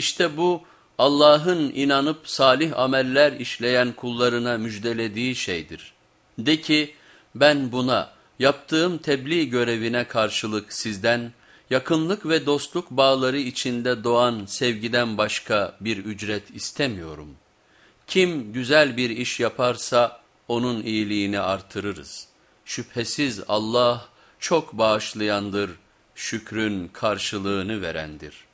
İşte bu Allah'ın inanıp salih ameller işleyen kullarına müjdelediği şeydir. De ki ben buna yaptığım tebliğ görevine karşılık sizden yakınlık ve dostluk bağları içinde doğan sevgiden başka bir ücret istemiyorum. Kim güzel bir iş yaparsa onun iyiliğini artırırız. Şüphesiz Allah çok bağışlayandır, şükrün karşılığını verendir.''